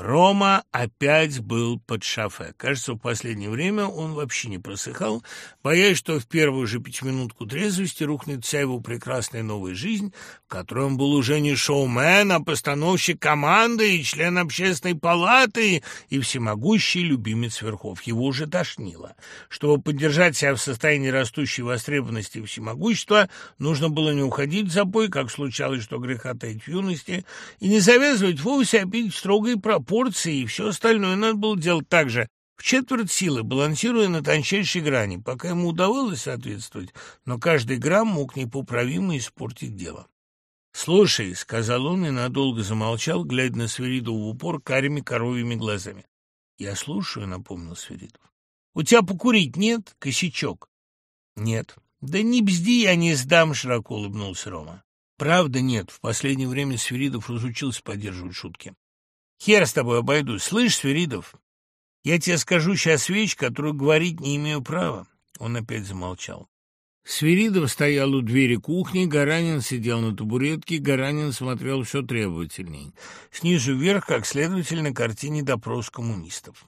Рома опять был под шофе. Кажется, в последнее время он вообще не просыхал, боясь, что в первую же пятиминутку трезвости рухнет вся его прекрасная новая жизнь, в которой он был уже не шоумен, а постановщик команды и член общественной палаты и всемогущий любимец верхов. Его уже тошнило. Чтобы поддержать себя в состоянии растущей востребованности и всемогущества, нужно было не уходить в запой, как случалось, что греха таить в юности, и не завязывать вовсе, а пить строгой пропорции порции, и все остальное надо было делать так же, в четверть силы, балансируя на тончайшей грани, пока ему удавалось соответствовать, но каждый грамм мог непоправимо испортить дело. «Слушай», — сказал он и надолго замолчал, глядя на Сверидова в упор карими коровьими глазами. «Я слушаю», — напомнил Сверидов. «У тебя покурить нет, косячок?» «Нет». «Да не бзди, я не сдам», — широко улыбнулся Рома. «Правда нет. В последнее время Сверидов разучился поддерживать шутки. Хер с тобой обойдусь. Слышь, Сверидов, я тебе скажу сейчас вещь, которую говорить не имею права. Он опять замолчал. Свиридов стоял у двери кухни, Гаранин сидел на табуретке, Гаранин смотрел все требовательней. Снизу вверх, как следователь на картине «Допрос коммунистов».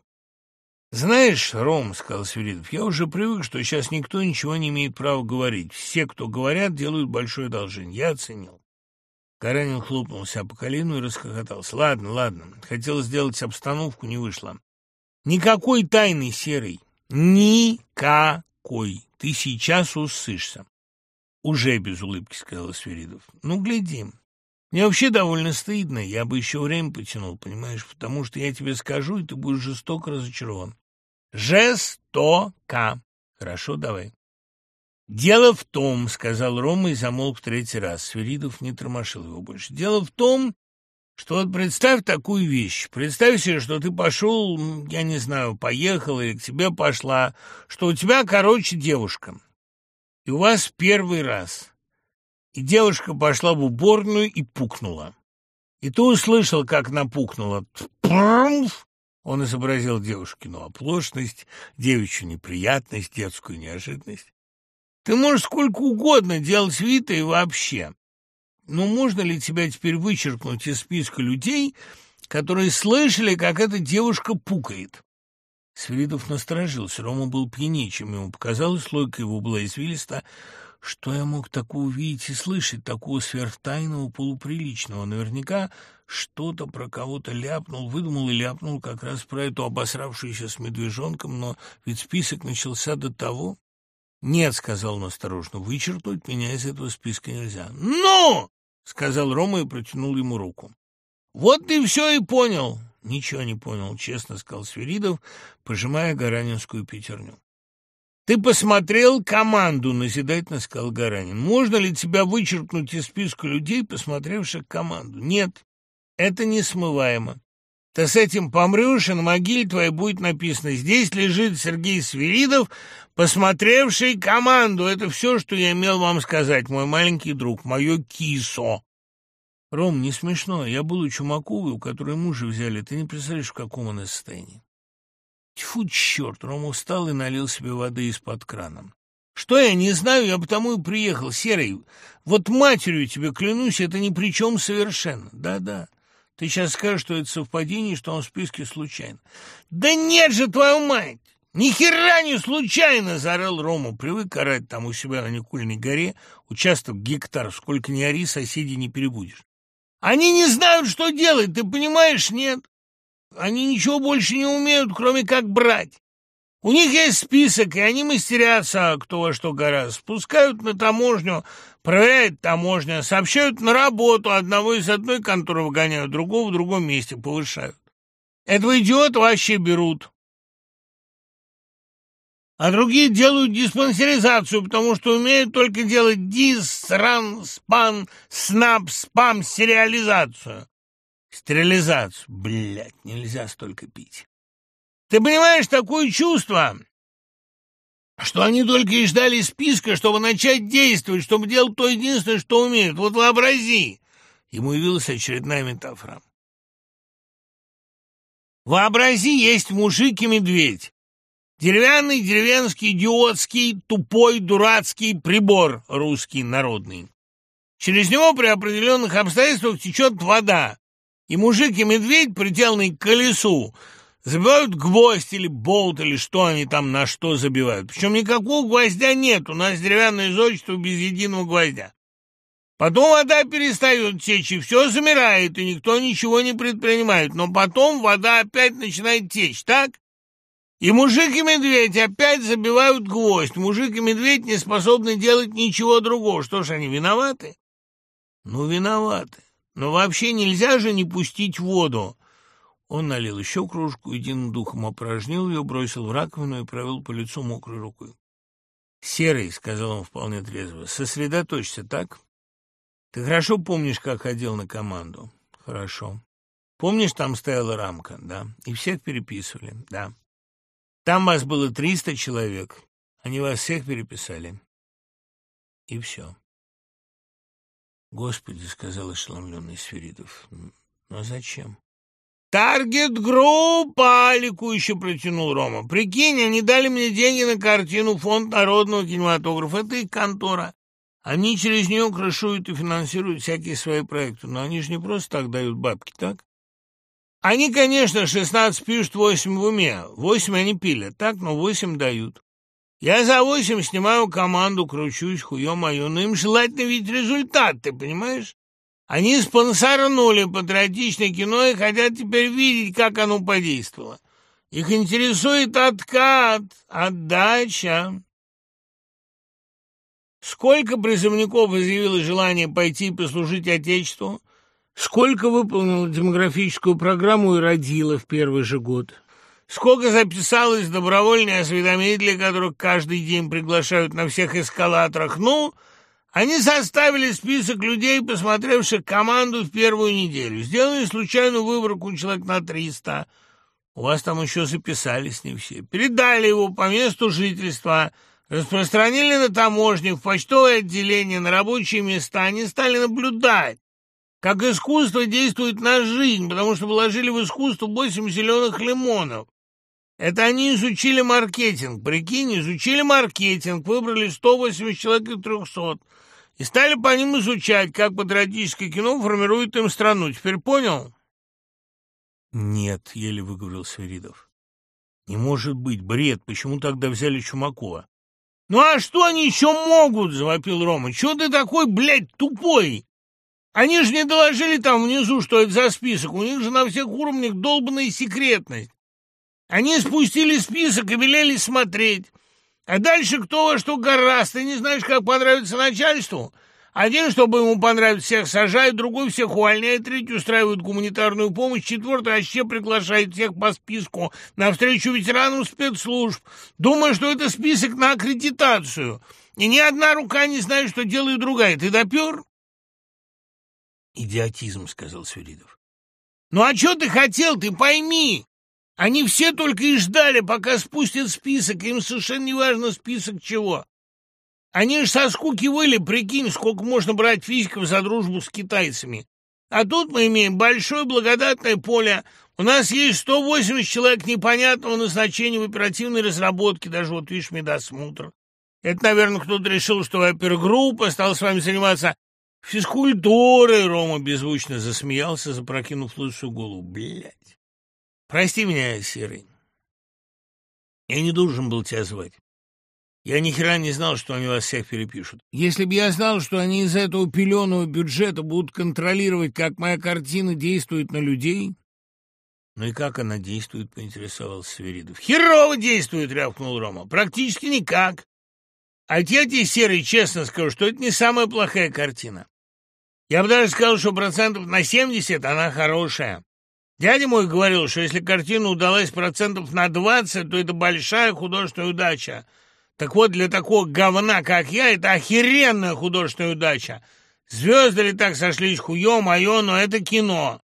«Знаешь, Ром, — сказал Свиридов, — я уже привык, что сейчас никто ничего не имеет права говорить. Все, кто говорят, делают большое одолжение. Я оценил. Хлопнул себя по колену и расхохотался. «Ладно, ладно. Хотел сделать обстановку, не вышло. Никакой тайны, Серый. Никакой. Ты сейчас усышься». «Уже без улыбки», — сказал Сверидов. «Ну, гляди. Мне вообще довольно стыдно. Я бы еще время потянул, понимаешь, потому что я тебе скажу, и ты будешь жестоко разочарован». «Жестоко». «Хорошо, давай». «Дело в том», — сказал Рома и замолк в третий раз. Свиридов не тормошил его больше. «Дело в том, что вот представь такую вещь. Представь себе, что ты пошел, я не знаю, поехал или к тебе пошла, что у тебя, короче, девушка. И у вас первый раз. И девушка пошла в уборную и пукнула. И ты услышал, как она пукнула. Он изобразил девушкину оплошность, девичью неприятность, детскую неожиданность. Ты можешь сколько угодно делать вид и вообще. Но можно ли тебя теперь вычеркнуть из списка людей, которые слышали, как эта девушка пукает?» Свиридов насторожился. Рома был пьянее, чем ему показалось. Логика его была извилиста. Что я мог такого увидеть и слышать, такого сверхтайного, полуприличного? Наверняка что-то про кого-то ляпнул, выдумал и ляпнул как раз про эту обосравшуюся с медвежонком, но ведь список начался до того. «Нет», — сказал он осторожно, — «вычеркнуть меня из этого списка нельзя». «Ну!» — сказал Рома и протянул ему руку. «Вот ты все и понял». «Ничего не понял», — честно сказал Свиридов, пожимая Гаранинскую пятерню. «Ты посмотрел команду», — назидательно сказал Гаранин. «Можно ли тебя вычеркнуть из списка людей, посмотревших команду?» «Нет, это несмываемо. Ты с этим помрешь, и на могиле твоей будет написано «Здесь лежит Сергей Свиридов, посмотревший команду». Это все, что я имел вам сказать, мой маленький друг, мое кисо. Ром, не смешно. Я был у Чумаковой, у которой мужа взяли. Ты не представляешь, в каком он состоянии. Тьфу, черт! Рома встал и налил себе воды из-под крана. Что я не знаю, я потому и приехал, Серый. Вот матерью тебе клянусь, это ни при чем совершенно. Да-да. Ты сейчас скажешь, что это совпадение, что он в списке случайно. Да нет же, твою мать! Ни хера не случайно, заорал Рома. Привык орать там у себя на Никульной горе. Участок гектар, сколько ни ори, соседей не перебудешь. Они не знают, что делать, ты понимаешь, нет? Они ничего больше не умеют, кроме как брать. У них есть список, и они мастерятся, кто во что гораздо. Спускают на таможню, проверяют таможню, сообщают на работу, одного из одной конторы выгоняют, другого в другом месте повышают. Этого идиота вообще берут. А другие делают диспансеризацию, потому что умеют только делать дис, ран, спан, снап, спам, сериализацию. Стерилизацию. Блядь, нельзя столько пить. Ты понимаешь такое чувство, что они только и ждали списка, чтобы начать действовать, чтобы делать то единственное, что умеют. Вот вообрази!» Ему явилась очередная метафора. «Вообрази, есть мужик и медведь. Деревянный, деревенский, идиотский, тупой, дурацкий прибор русский, народный. Через него при определенных обстоятельствах течет вода. И мужик и медведь, приделанный к колесу, забивают гвоздь или болт, или что они там на что забивают. Причем никакого гвоздя нет, у нас деревянное зодчество без единого гвоздя. Потом вода перестает течь, и все замирает, и никто ничего не предпринимает. Но потом вода опять начинает течь, так? И мужик и медведь опять забивают гвоздь. Мужик и медведь не способны делать ничего другого. Что ж, они виноваты? Ну, виноваты. Но вообще нельзя же не пустить воду. Он налил еще кружку, единым духом опорожнил ее, бросил в раковину и провел по лицу мокрой рукой. «Серый», — сказал он вполне трезво, — «сосредоточься, так? Ты хорошо помнишь, как ходил на команду?» «Хорошо. Помнишь, там стояла рамка, да? И всех переписывали, да. Там вас было триста человек. Они вас всех переписали. И все. Господи, — сказал ошеломленный Сферидов, — ну а зачем? «Таргет-группа!» — ликующе протянул Рома. «Прикинь, они дали мне деньги на картину Фонд народного кинематографа. Это их контора. Они через нее крышуют и финансируют всякие свои проекты. Но они же не просто так дают бабки, так? Они, конечно, 16 пишут, 8 в уме. 8 они пилят, так, но 8 дают. Я за 8 снимаю команду, кручусь, хуё моё, но им желательно видеть результат, ты понимаешь? Они спонсорнули патриотичное кино и хотят теперь видеть, как оно подействовало. Их интересует откат, отдача. Сколько призывников изъявило желание пойти послужить Отечеству? Сколько выполнила демографическую программу и родила в первый же год? Сколько записалось добровольные осведомители, которых каждый день приглашают на всех эскалаторах? Ну, они составили список людей, посмотревших команду в первую неделю. Сделали случайную выборку человек на триста. У вас там еще записались не все. Передали его по месту жительства, распространили на таможне, в почтовое отделение, на рабочие места. Они стали наблюдать как искусство действует на жизнь, потому что вложили в искусство восемь зеленых лимонов. Это они изучили маркетинг. Прикинь, изучили маркетинг, выбрали 180 человек из 300 и стали по ним изучать, как патриотическое кино формирует им страну. Теперь понял? Нет, еле выговорил Сверидов. Не может быть, бред. Почему тогда взяли Чумакова? Ну а что они еще могут, завопил Рома. Чего ты такой, блядь, тупой? Они же не доложили там внизу, что это за список. У них же на всех уровнях долбанная секретность. Они спустили список и велели смотреть. А дальше кто во что гораст. Ты не знаешь, как понравится начальству? Один, чтобы ему понравиться, всех сажает, другой всех увольняет, третий устраивает гуманитарную помощь, четвертый вообще приглашает всех по списку на встречу ветеранам спецслужб, думая, что это список на аккредитацию. И ни одна рука не знает, что делает другая. Ты допер? «Идиотизм», — сказал Свиридов. «Ну а что ты хотел, ты пойми! Они все только и ждали, пока спустят список, им совершенно не важно список чего. Они ж со скуки выли, прикинь, сколько можно брать физиков за дружбу с китайцами. А тут мы имеем большое благодатное поле. У нас есть 180 человек непонятного назначения в оперативной разработке, даже вот видишь, медосмотр. Это, наверное, кто-то решил, что опергруппа стала с вами заниматься Физкультурой Рома беззвучно засмеялся, запрокинув лысую голову. Блядь. Прости меня, Серый. Я не должен был тебя звать. Я ни хера не знал, что они вас всех перепишут. Если бы я знал, что они из этого пеленого бюджета будут контролировать, как моя картина действует на людей... Ну и как она действует, поинтересовался Сверидов. Херово действует, рявкнул Рома. Практически никак. А я тебе, Серый, честно скажу, что это не самая плохая картина. Я бы даже сказал, что процентов на 70 она хорошая. Дядя мой говорил, что если картина удалась процентов на 20, то это большая художественная удача. Так вот, для такого говна, как я, это охеренная художественная удача. Звезды ли так сошлись, хуё моё, но это кино.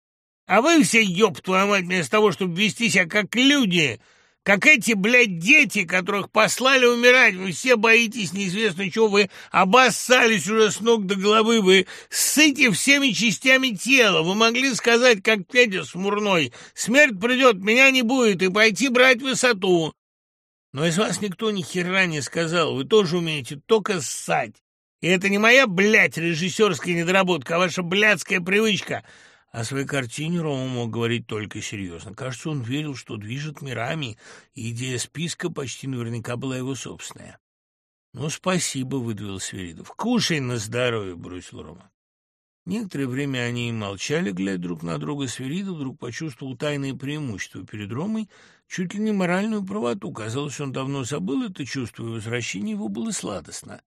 А вы все, ёб твою мать, вместо того, чтобы вести себя как люди, как эти, блядь, дети, которых послали умирать. Вы все боитесь неизвестно чего, вы обоссались уже с ног до головы, вы сыте всеми частями тела. Вы могли сказать, как Федя Смурной, смерть придет, меня не будет, и пойти брать высоту. Но из вас никто ни хера не сказал, вы тоже умеете только ссать. И это не моя, блядь, режиссерская недоработка, а ваша блядская привычка — О своей картине Рома мог говорить только серьезно. Кажется, он верил, что движет мирами, и идея списка почти наверняка была его собственная. «Ну, спасибо», — выдавил Сверидов. «Кушай на здоровье», — бросил Рома. Некоторое время они молчали, глядя друг на друга. Сверидов вдруг почувствовал тайное преимущество перед Ромой, чуть ли не моральную правоту. Казалось, он давно забыл это чувство, и возвращение его было сладостно.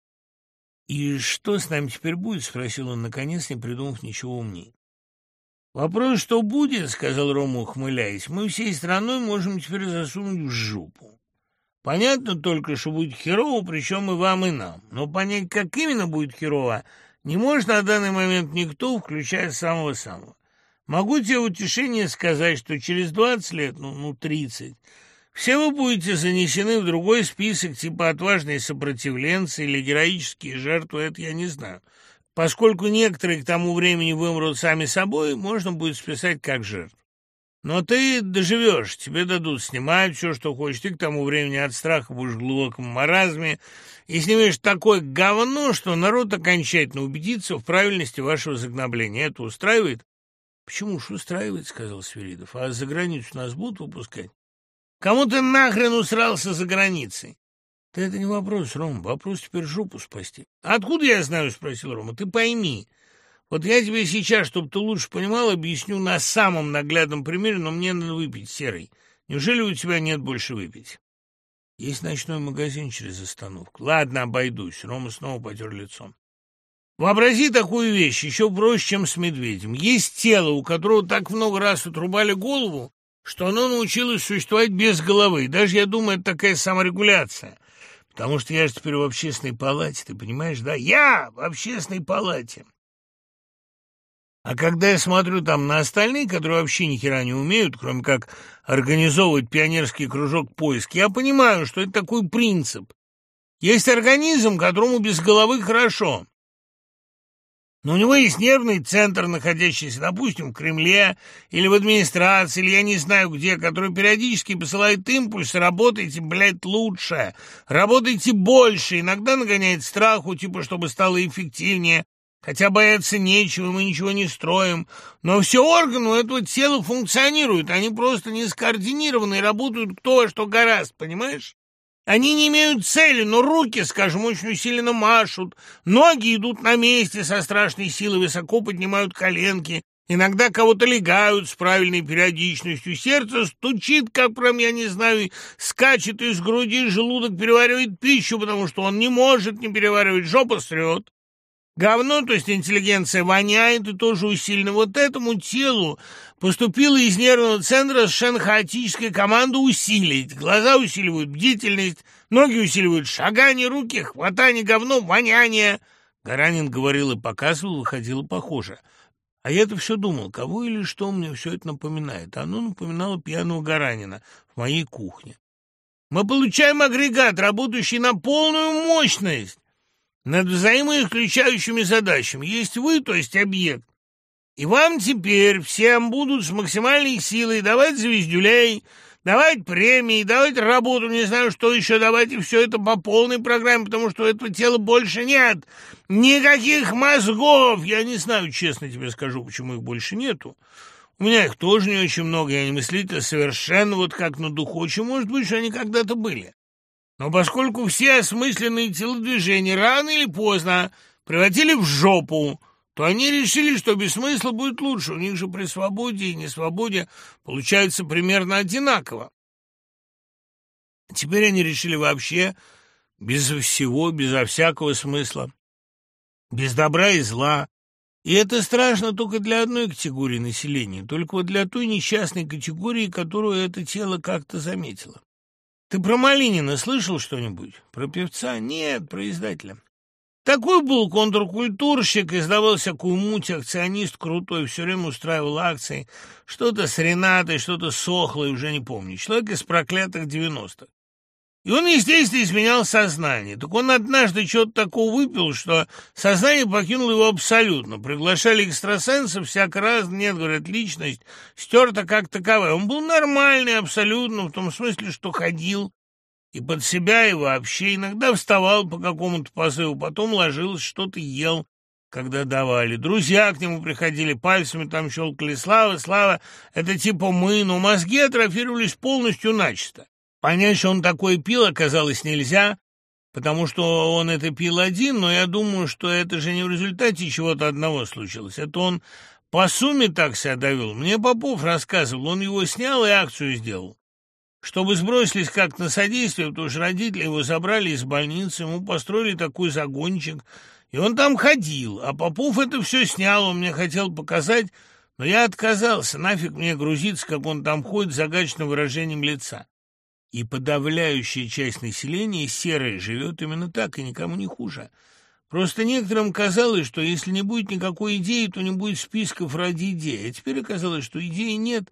«И что с нами теперь будет?» — спросил он, наконец, не придумав ничего умнее. «Вопрос, что будет, — сказал Рома, ухмыляясь, — мы всей страной можем теперь засунуть в жопу. Понятно только, что будет херово, причем и вам, и нам. Но понять, как именно будет херово, не может на данный момент никто, включая самого-самого. Могу тебе утешение сказать, что через двадцать лет, ну, ну, тридцать, все вы будете занесены в другой список, типа отважные сопротивленцы или героические жертвы, это я не знаю. Поскольку некоторые к тому времени вымрут сами собой, можно будет списать как жертв. Но ты доживешь, тебе дадут снимать все, что хочешь. Ты к тому времени от страха будешь в глубоком маразме и снимешь такое говно, что народ окончательно убедится в правильности вашего загнобления. Это устраивает? — Почему ж устраивает, — сказал Свиридов. — А за границу нас будут выпускать? Кому ты нахрен усрался за границей? Да это не вопрос, Рома, вопрос теперь жопу спасти. Откуда я знаю, спросил Рома, ты пойми. Вот я тебе сейчас, чтобы ты лучше понимал, объясню на самом наглядном примере, но мне надо выпить, Серый. Неужели у тебя нет больше выпить? Есть ночной магазин через остановку. Ладно, обойдусь. Рома снова потер лицом. Вообрази такую вещь, еще проще, чем с медведем. Есть тело, у которого так много раз отрубали голову, что оно научилось существовать без головы. Даже, я думаю, это такая саморегуляция. Потому что я же теперь в общественной палате, ты понимаешь, да? Я в общественной палате. А когда я смотрю там на остальных, которые вообще ни хера не умеют, кроме как организовывать пионерский кружок поиск, я понимаю, что это такой принцип. Есть организм, которому без головы хорошо. Но у него есть нервный центр, находящийся, допустим, в Кремле или в администрации, или я не знаю где, который периодически посылает импульс, работайте, блядь, лучше, работайте больше, иногда нагоняет страху, типа, чтобы стало эффективнее, хотя бояться нечего, мы ничего не строим. Но все органы у этого тела функционируют, они просто не скоординированы и работают кто во что гораст, понимаешь? Они не имеют цели, но руки, скажем, очень усиленно машут, ноги идут на месте со страшной силой, высоко поднимают коленки, иногда кого-то легают с правильной периодичностью, сердце стучит, как прям, я не знаю, скачет из груди, желудок переваривает пищу, потому что он не может не переваривать, жопа срет. Говно, то есть интеллигенция, воняет и тоже усиленно. Вот этому телу поступила из нервного центра совершенно хаотическая команда усилить. Глаза усиливают бдительность, ноги усиливают шагание, руки, хватание говно, воняние. Гаранин говорил и показывал, выходило похоже. А я-то все думал, кого или что мне все это напоминает. Оно напоминало пьяного Гаранина в моей кухне. Мы получаем агрегат, работающий на полную мощность над взаимоисключающими задачами. Есть вы, то есть объект. И вам теперь всем будут с максимальной силой давать звездюлей, давать премии, давать работу, не знаю, что еще давать, и все это по полной программе, потому что этого тела больше нет. Никаких мозгов! Я не знаю, честно тебе скажу, почему их больше нету. У меня их тоже не очень много, я не мыслитель совершенно вот как на духу. Очень может быть, что они когда-то были. Но поскольку все осмысленные телодвижения рано или поздно превратили в жопу, то они решили, что без смысла будет лучше. У них же при свободе и несвободе получается примерно одинаково. Теперь они решили вообще без всего, безо всякого смысла, без добра и зла. И это страшно только для одной категории населения, только вот для той несчастной категории, которую это тело как-то заметило. Ты про Малинина слышал что-нибудь? Про певца? Нет, про издателя. Такой был контркультурщик, издавал всякую муть, акционист крутой, все время устраивал акции. Что-то с Ренатой, что-то с уже не помню. Человек из проклятых девяностых. И он, естественно, изменял сознание. Так он однажды что-то такого выпил, что сознание покинуло его абсолютно. Приглашали экстрасенсов, всяко раз, нет, говорят, личность стерта как таковая. Он был нормальный абсолютно, в том смысле, что ходил и под себя, и вообще. Иногда вставал по какому-то позыву, потом ложился, что-то ел. когда давали. Друзья к нему приходили, пальцами там щелкали «Слава, Слава, это типа мы», но мозги атрофировались полностью начисто. Понять, что он такое пил, оказалось нельзя, потому что он это пил один, но я думаю, что это же не в результате чего-то одного случилось. Это он по сумме так себя довел. Мне Попов рассказывал, он его снял и акцию сделал. Чтобы сбросились как на содействие, потому что родители его забрали из больницы, ему построили такой загончик – и он там ходил, а Попов это все снял, он мне хотел показать, но я отказался, нафиг мне грузиться, как он там ходит, с загадочным выражением лица. И подавляющая часть населения серая живет именно так, и никому не хуже. Просто некоторым казалось, что если не будет никакой идеи, то не будет списков ради идеи. А теперь оказалось, что идеи нет,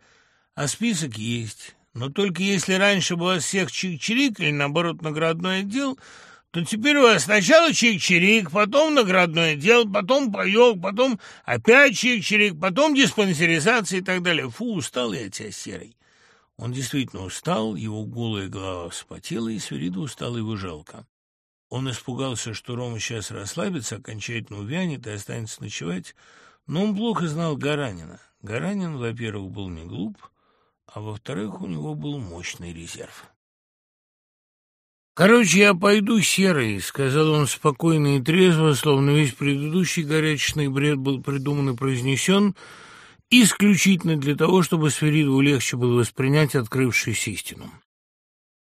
а список есть. Но только если раньше было всех чик-чирик или, наоборот, наградной отдел – то теперь у вас сначала чик-чирик, потом наградное дело, потом паёк, потом опять чик-чирик, потом диспансеризация и так далее. Фу, устал я от тебя, Серый. Он действительно устал, его голая голова вспотела, и Свериду устал его жалко. Он испугался, что Рома сейчас расслабится, окончательно увянет и останется ночевать, но он плохо знал Гаранина. Гаранин, во-первых, был не глуп, а во-вторых, у него был мощный резерв. «Короче, я пойду, Серый», — сказал он спокойно и трезво, словно весь предыдущий горячечный бред был придуман и произнесен исключительно для того, чтобы Сверидову легче было воспринять открывшуюся истину.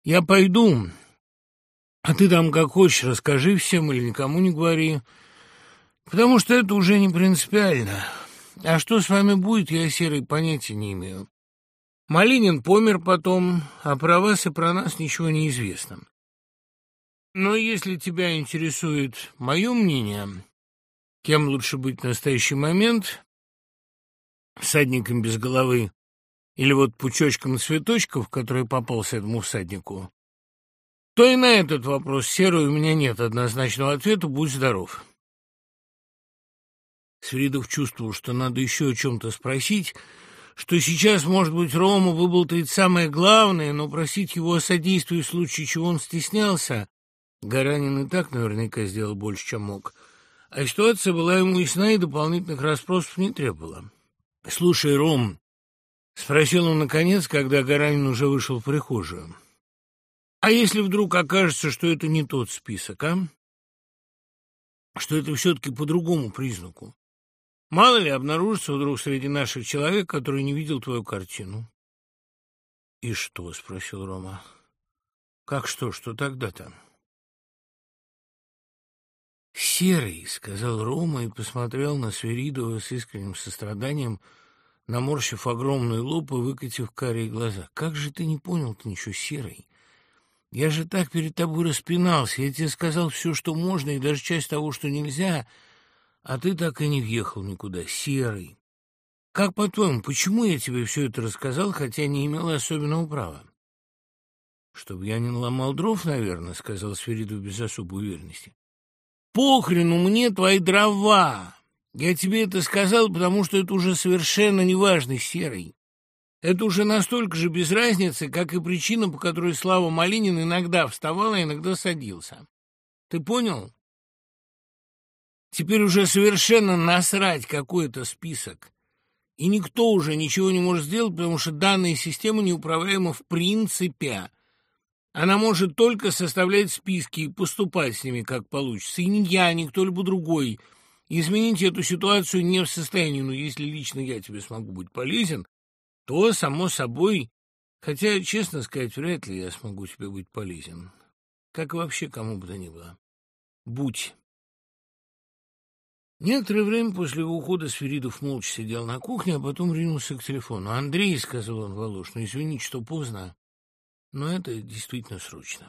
«Я пойду, а ты там как хочешь, расскажи всем или никому не говори, потому что это уже не принципиально. А что с вами будет, я, Серый, понятия не имею. Малинин помер потом, а про вас и про нас ничего не известно». Но если тебя интересует мое мнение, кем лучше быть в настоящий момент, всадником без головы или вот пучочком цветочков, который попался этому всаднику, то и на этот вопрос, Серый, у меня нет однозначного ответа, будь здоров. Свиридов чувствовал, что надо еще о чем-то спросить, что сейчас, может быть, Рома выболтает самое главное, но просить его о содействии в случае чего он стеснялся, Гаранин и так наверняка сделал больше, чем мог. А ситуация была ему ясна и дополнительных расспросов не требовала. «Слушай, Ром», — спросил он наконец, когда Гаранин уже вышел в прихожую, «а если вдруг окажется, что это не тот список, а? Что это все-таки по другому признаку? Мало ли обнаружится вдруг среди наших человек, который не видел твою картину?» «И что?» — спросил Рома. «Как что? Что тогда-то?» «Серый», — сказал Рома и посмотрел на Сверидова с искренним состраданием, наморщив огромный лоб и выкатив карие глаза. «Как же ты не понял-то ничего, Серый? Я же так перед тобой распинался, я тебе сказал все, что можно, и даже часть того, что нельзя, а ты так и не въехал никуда, Серый. Как, по-твоему, почему я тебе все это рассказал, хотя не имел особенного права?» «Чтобы я не наломал дров, наверное», — сказал Сверидов без особой уверенности. Похрену мне твои дрова. Я тебе это сказал, потому что это уже совершенно неважный серый. Это уже настолько же без разницы, как и причина, по которой Слава Малинин иногда вставал, а иногда садился. Ты понял? Теперь уже совершенно насрать какой-то список. И никто уже ничего не может сделать, потому что данная система неуправляема в принципе. Она может только составлять списки и поступать с ними, как получится. И ни я, ни кто-либо другой. Изменить эту ситуацию не в состоянии, но если лично я тебе смогу быть полезен, то, само собой... Хотя, честно сказать, вряд ли я смогу тебе быть полезен. Как вообще кому бы то ни было. Будь. Некоторое время после его ухода Сверидов молча сидел на кухне, а потом ринулся к телефону. «Андрей», — сказал он Волош, — «ну извините, что поздно. Но это действительно срочно.